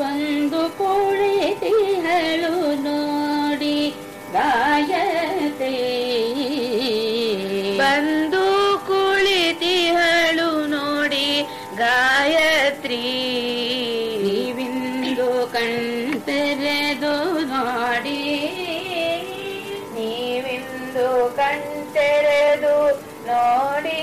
ಬಂದು ಕುಳಿತಿಹಳು ನೋಡಿ ಗಾಯತೆ. ಬಂದು ಕುಳಿತಿಹಳು ನೋಡಿ ಗಾಯತ್ರಿ. ನೀವಿಂದು ಕಣ್ತೆರೆದು ನೋಡಿ. ನೀವಿಂದು ಕಣ್ತೆರೆದು ನೋಡಿ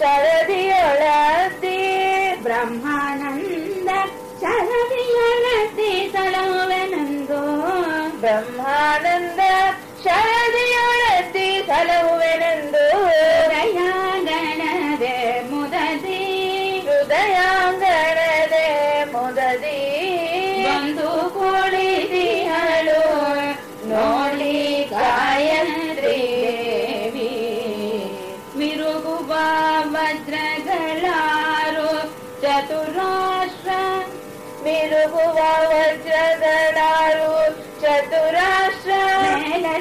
சரதிய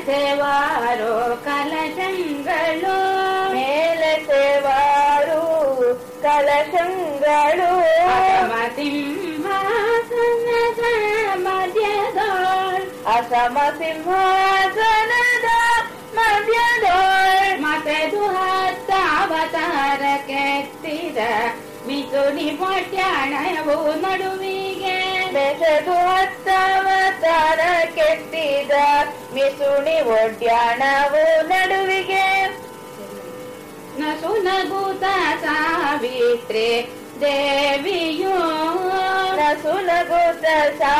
ಸೇವಾರು ಕಲಶಂಗಳು. ಮೇಲೆ ಸೇವಾರು ಕಲಶಂಗಳು ಸಿಂಹಾಸನದ ಮಧ್ಯದೋಳ್. ಅಸಮ ಸಿಂಹಾಸನದ ಮಧ್ಯದೋಳ್. ಮತೆದು ಹತ್ತಾವತಾರ ಕೆತ್ತಿದ ಮಿಸುನಿ ಪಟ್ಯಾಣವು ನಡುವಿಗೆ. ಬೆಸದು ಹತ್ತವತಾರ ಕೆತ್ತಿದ ಮಿಸುಣಿ ಒಡ್ಯಾಣವು ನಡುವಿಗೆ ನಸು ನಗುತ ಸಾವಿತ್ರಿ ದೇವಿಯೋ ನಸುನಗುತ ಸಾವಿತ್ರಿ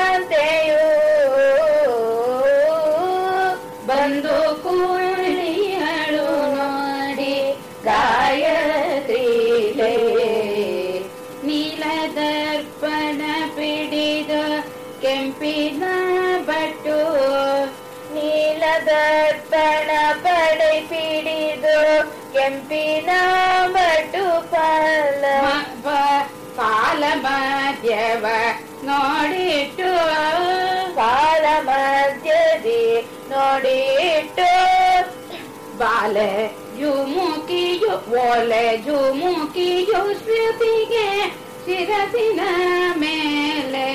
ನೀಲದರ್ಪಣ ಪಿಡಿದ ಕೆಂಪಿನ ಬಟ್ಟು ನೀಲದರ್ಪಣ ಪಡೆ ಪಿಡಿದು ಕೆಂಪಿನ ಬಟು ಪಾಲ ಮ- ಬ- ಕಾಲ ಮಧ್ಯವ ನೋಡಿಟ್ಟು ಕಾಲ ಮಧ್ಯದಿ ನೋಡಿಟ್ಟು ಬಾಲೆ ಜುಮುಕಿಯು ಓಲೆ ಜುಮುಕಿಯು ಶ್ರುತಿಗೆ ಶಿರಸಿನ ಮೇಲೆ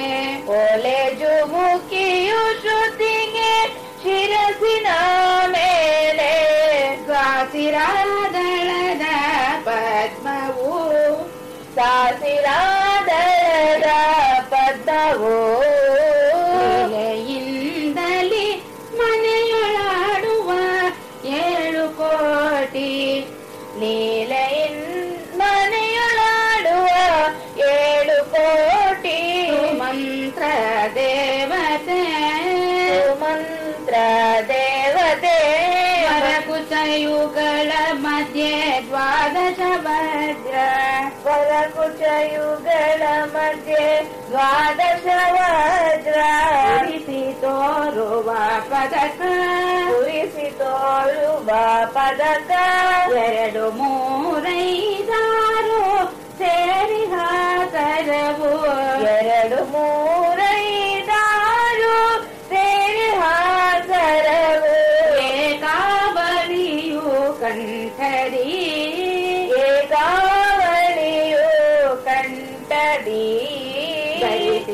ಓಲೆ ಜುಮುಕಿಯು ಶ್ರುತಿಗೆ ಶಿರಸಿನ ಮೇಲೆ ಗಾಸಿರಾದಳದ ಪದ್ಮವು ಸಾಸಿರಾದಳದ ಪದ್ಮವು. ಲೀಲೆಯಿಂದಲೇ ಮನೆಯೊಳಾಡುವ ಏಳು ಕೋಟಿ ಲೀಲೆಯಿನ್ ಕುಚಯುಗಳ ಮಧ್ಯೆ ದ್ವಾದಶ ವಜ್ರ ತೋರುವ ಪದಕ ಉರಿಸಿ ತೋರುವ ಪದಕ ಎರಡು ಮೂರೈದಾರು ಸೇರಿ ಹಾಕರವು ಎರಡು ಮೂರು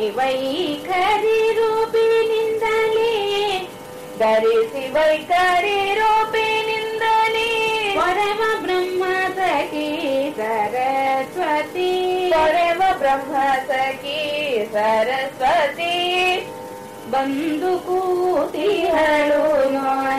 ಧರಿಸಿ ವೈಖರಿ ರೂಪಿನಿಂದಲೇ ಧರಿಸಿ ವೈಖರಿ ರೂಪಿನಿಂದಲೇ ಪರಮ ಬ್ರಹ್ಮ ಸಖಿ ಸರಸ್ವತಿ ಪರಮ ಬ್ರಹ್ಮ ಸಖಿ ಸರಸ್ವತಿ ಬಂದು ಕೂತಿಹಳು ನೋಡಿ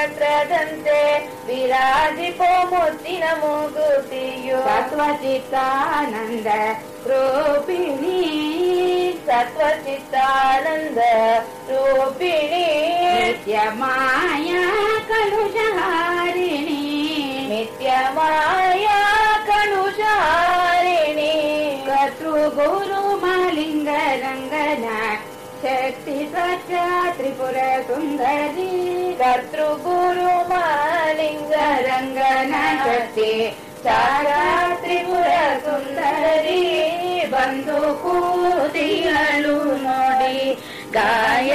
ನಕ್ಷತ್ರದಂತೆ ವಿರಾಜಿಪೋ ಮುತ್ತಿನ ಮೂಗುತಿಯು ಸತ್ವಚಿತ್ತಾನಂದ ರೂಪಿಣಿ ಸತ್ವಚಿತ್ತಾನಂದ ರೂಪಿಣಿ ನಿತ್ಯ ಮಾಯಾ ಕಲುಷಹಾರಿಣಿ ನಿತ್ಯ ಮಾಯಾ ಕಣುಷಾರಿಣಿ ಕರ್ತೃ ಗುರು ಮಾಲಿಂಗ ರಂಗನ ಶಕ್ತಿ ಸತ್ಯ ತ್ರಿಪುರ ಸುಂದರಿ ಕರ್ತೃ ಗುರು ಮಾಲಿಂಗ ರಂಗನ ಶಕ್ತಿ ಸಾಕ್ಷಾತ್ ತ್ರಿಪುರ ಸುಂದರಿ ಬಂದು ಕೂತಿಗಳು ನೋಡಿ ಗಾಯ